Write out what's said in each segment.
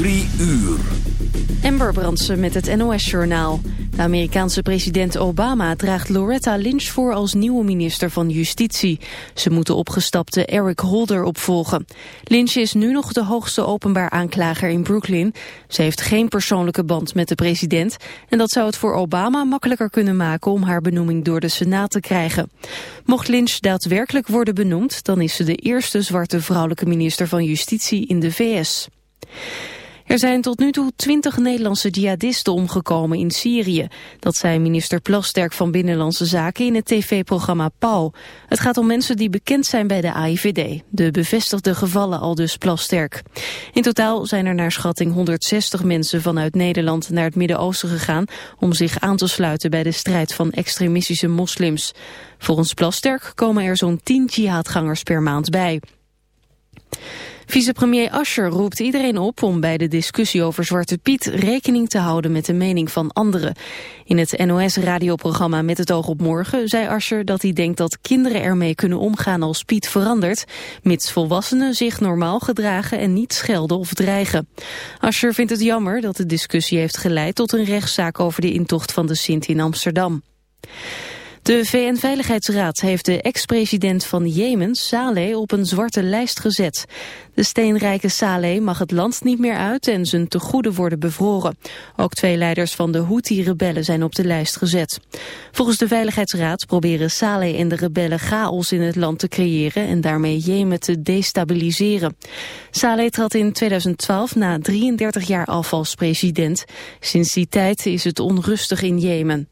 Drie uur. Amber Brandsen met het NOS-journaal. De Amerikaanse president Obama draagt Loretta Lynch voor als nieuwe minister van Justitie. Ze moet de opgestapte Eric Holder opvolgen. Lynch is nu nog de hoogste openbaar aanklager in Brooklyn. Ze heeft geen persoonlijke band met de president... en dat zou het voor Obama makkelijker kunnen maken om haar benoeming door de Senaat te krijgen. Mocht Lynch daadwerkelijk worden benoemd... dan is ze de eerste zwarte vrouwelijke minister van Justitie in de VS. Er zijn tot nu toe twintig Nederlandse jihadisten omgekomen in Syrië. Dat zei minister Plasterk van Binnenlandse Zaken in het tv-programma Pauw. Het gaat om mensen die bekend zijn bij de AIVD. De bevestigde gevallen al dus Plasterk. In totaal zijn er naar schatting 160 mensen vanuit Nederland naar het Midden-Oosten gegaan... om zich aan te sluiten bij de strijd van extremistische moslims. Volgens Plasterk komen er zo'n 10 jihadgangers per maand bij. Vicepremier Ascher roept iedereen op om bij de discussie over Zwarte Piet rekening te houden met de mening van anderen. In het NOS-radioprogramma Met het oog op morgen zei Ascher dat hij denkt dat kinderen ermee kunnen omgaan als Piet verandert, mits volwassenen zich normaal gedragen en niet schelden of dreigen. Ascher vindt het jammer dat de discussie heeft geleid tot een rechtszaak over de intocht van de Sint in Amsterdam. De VN-veiligheidsraad heeft de ex-president van Jemen, Saleh, op een zwarte lijst gezet. De steenrijke Saleh mag het land niet meer uit en zijn tegoeden worden bevroren. Ook twee leiders van de Houthi-rebellen zijn op de lijst gezet. Volgens de Veiligheidsraad proberen Saleh en de rebellen chaos in het land te creëren en daarmee Jemen te destabiliseren. Saleh trad in 2012 na 33 jaar af als president. Sinds die tijd is het onrustig in Jemen.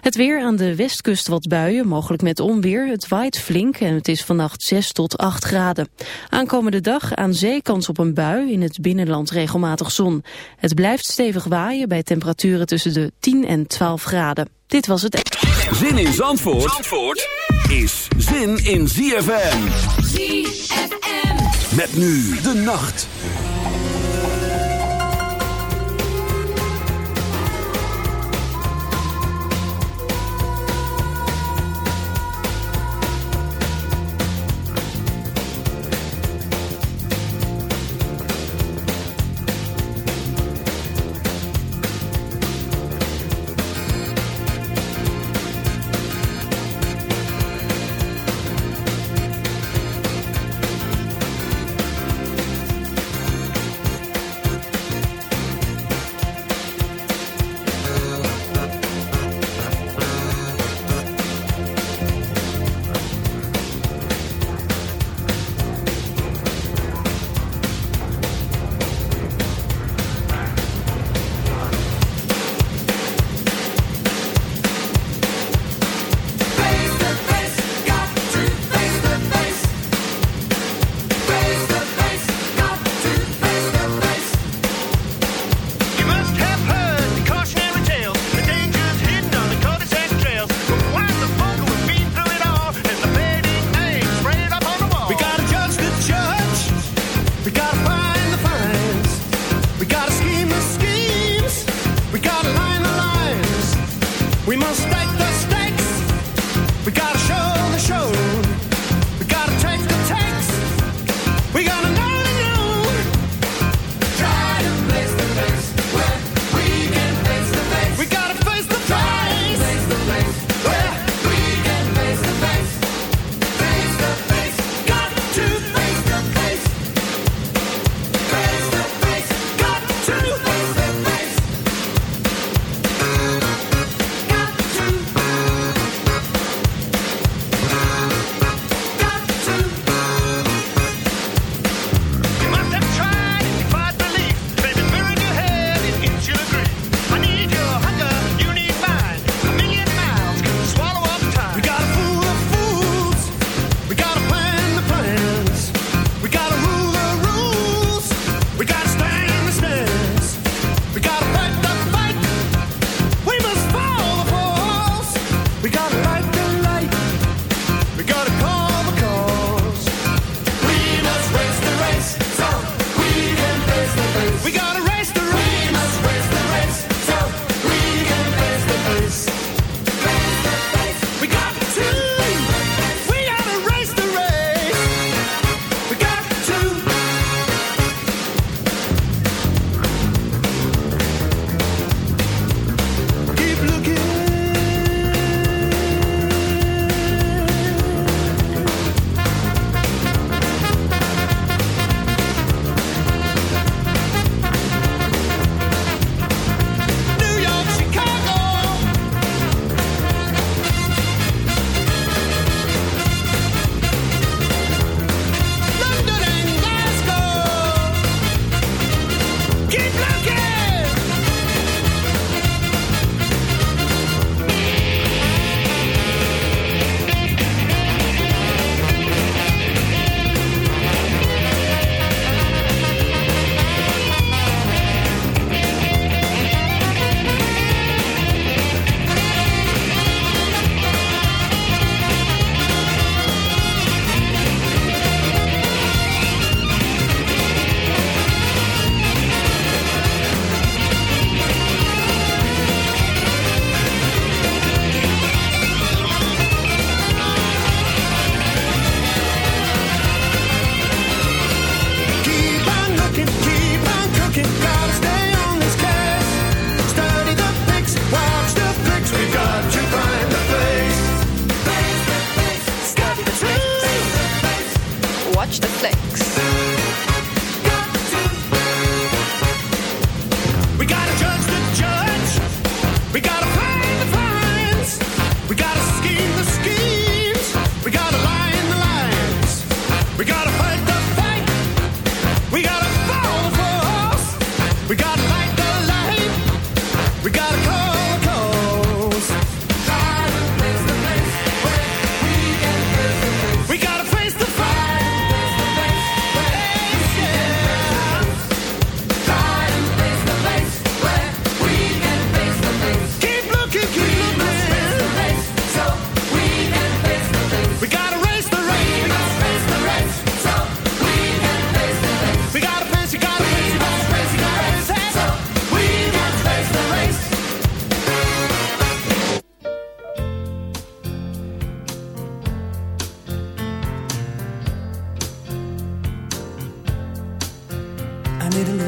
Het weer aan de westkust wat buien, mogelijk met onweer. Het waait flink en het is vannacht 6 tot 8 graden. Aankomende dag aan zee kans op een bui, in het binnenland regelmatig zon. Het blijft stevig waaien bij temperaturen tussen de 10 en 12 graden. Dit was het... Zin in Zandvoort, Zandvoort is zin in ZFM. ZFM. Met nu de nacht.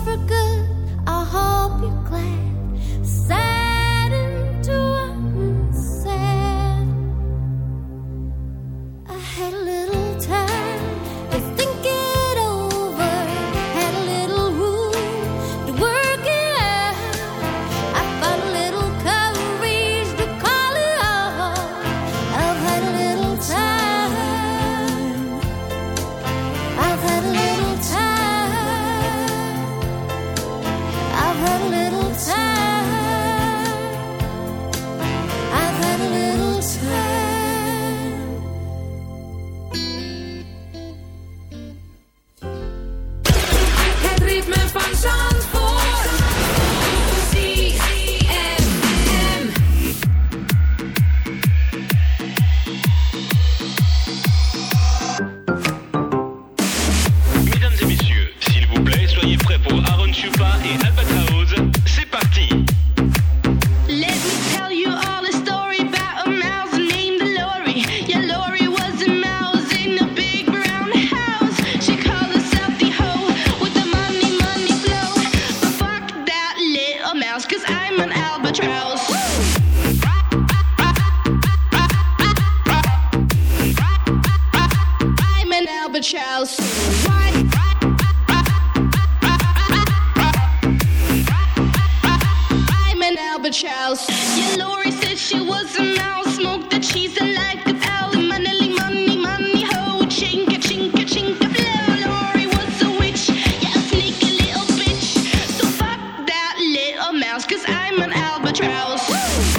for good. house.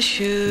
shoes.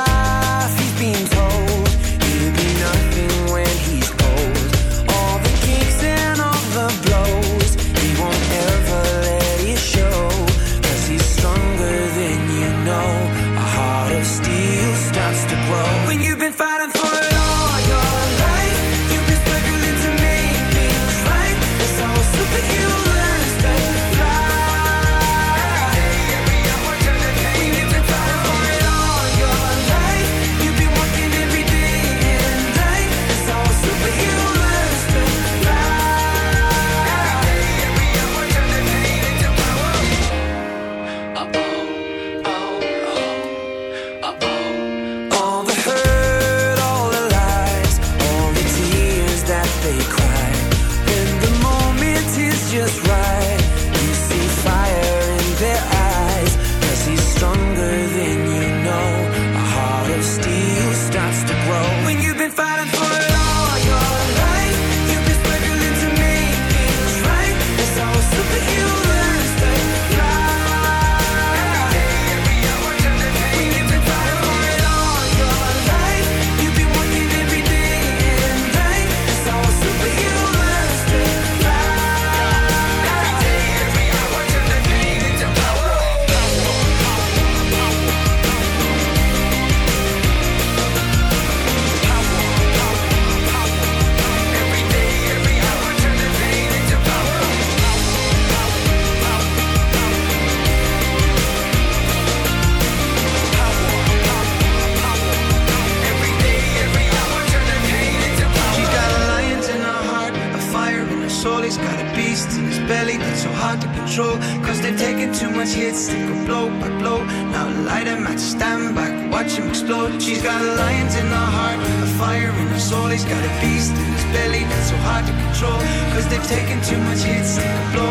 He's got a lion's in her heart, a fire in her soul. He's got a beast in his belly that's so hard to control. Cause they've taken too much hits, they blow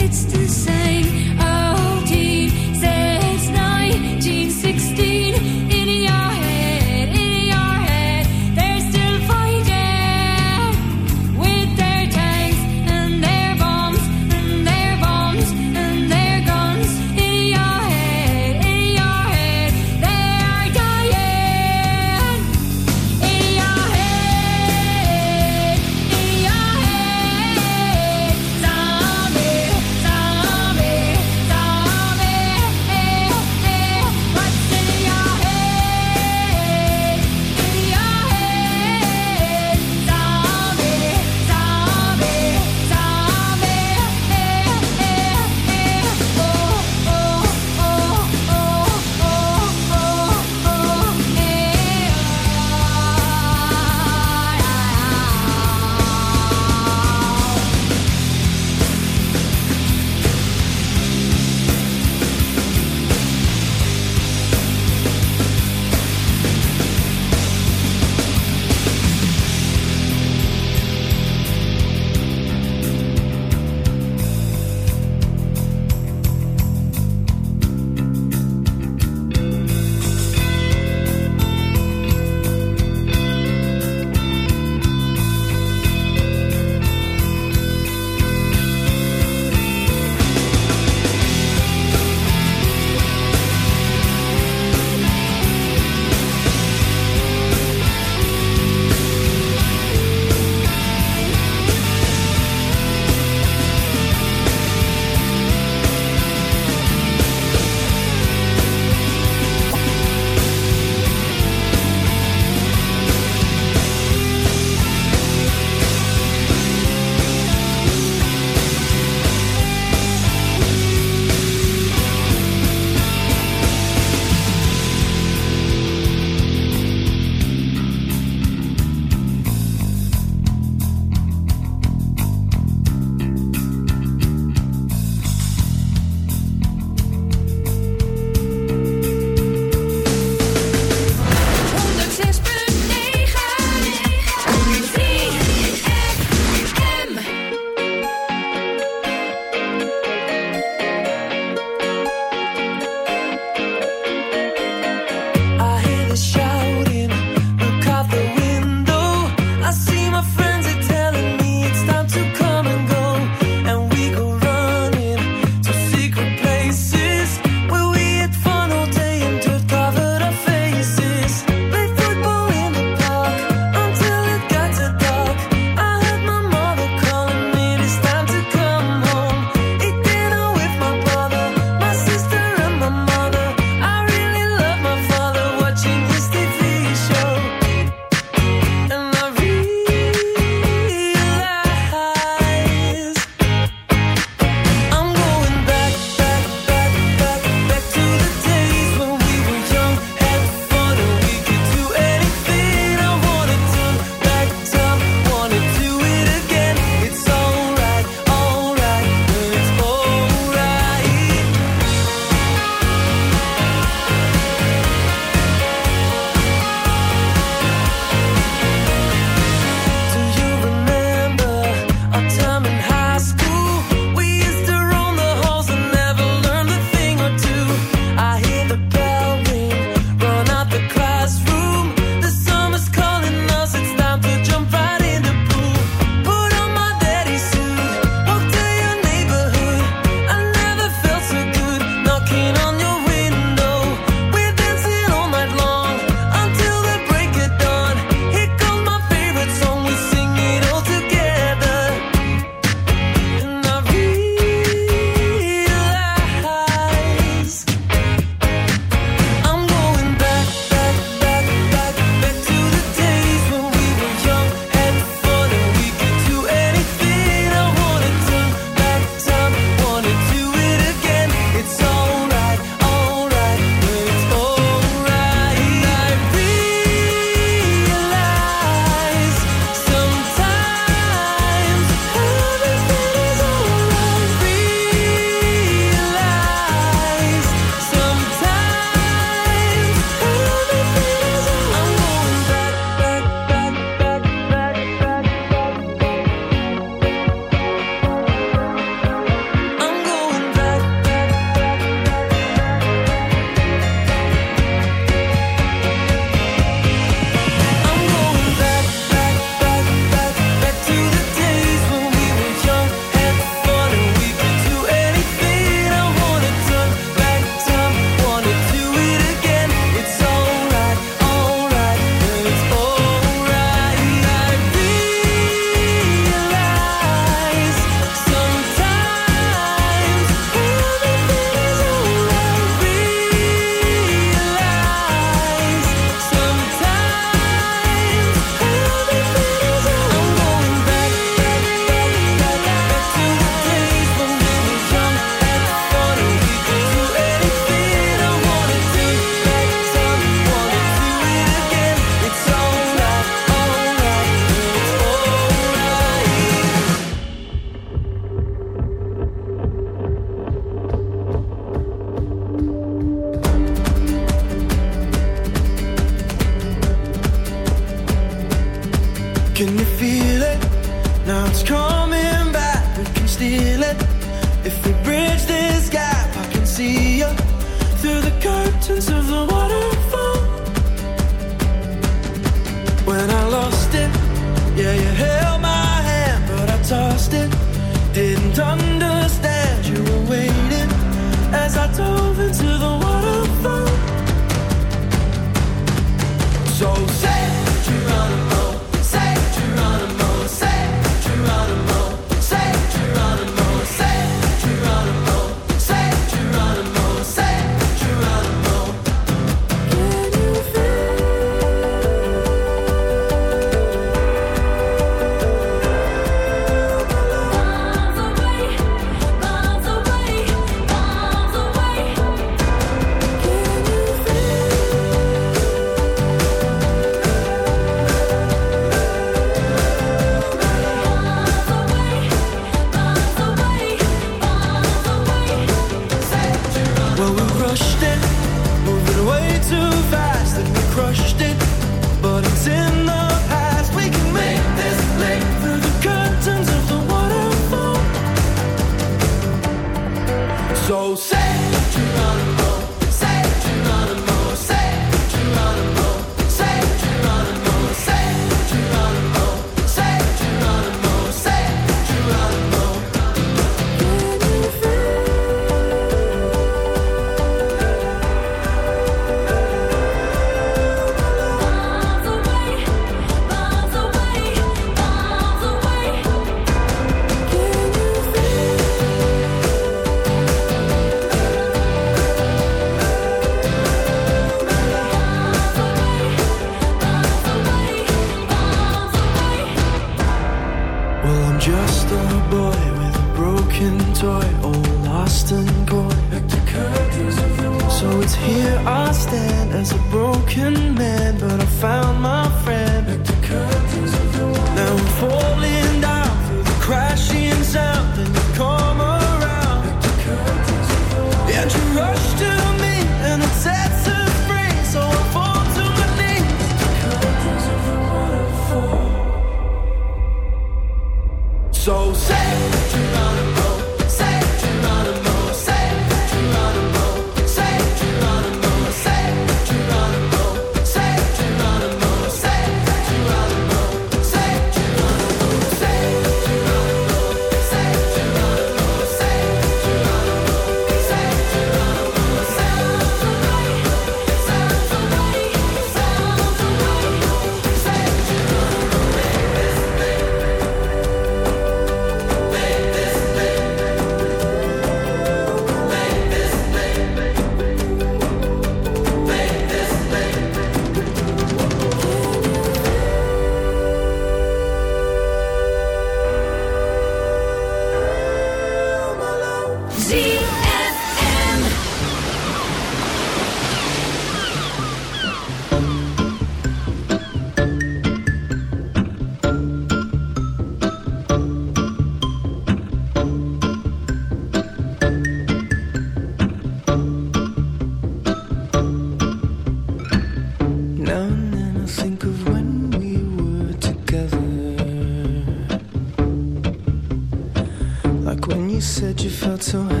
Felt so happy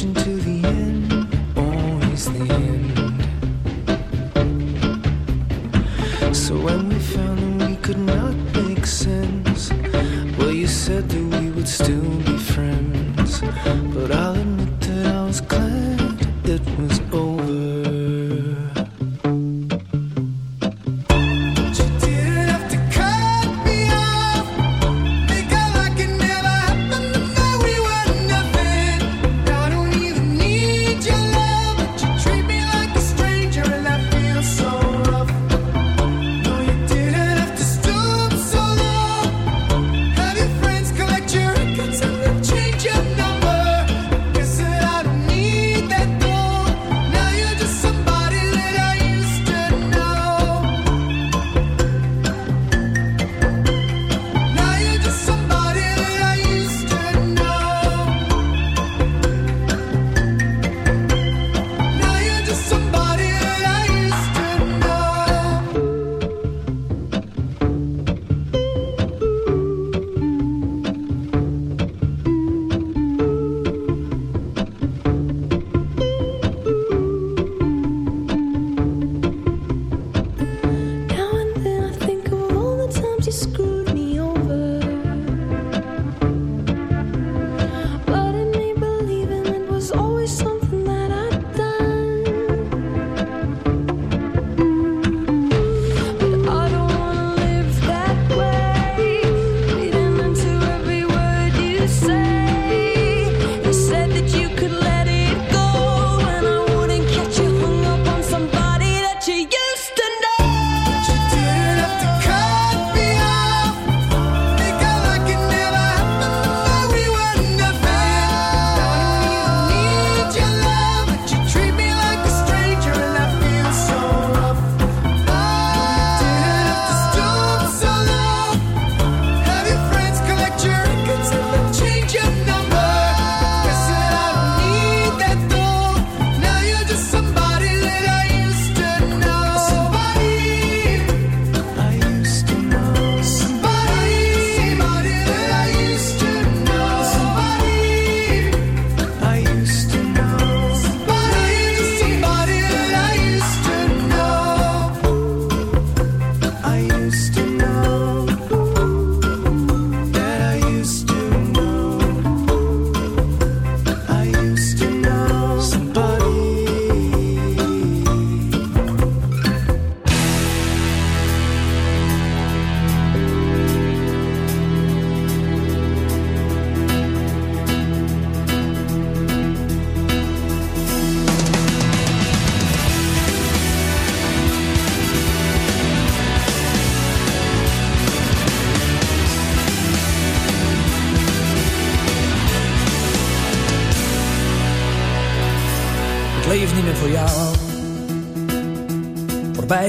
to the end,